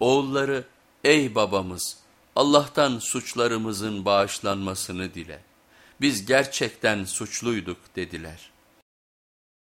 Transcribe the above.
Oğulları ey babamız Allah'tan suçlarımızın bağışlanmasını dile. Biz gerçekten suçluyduk dediler.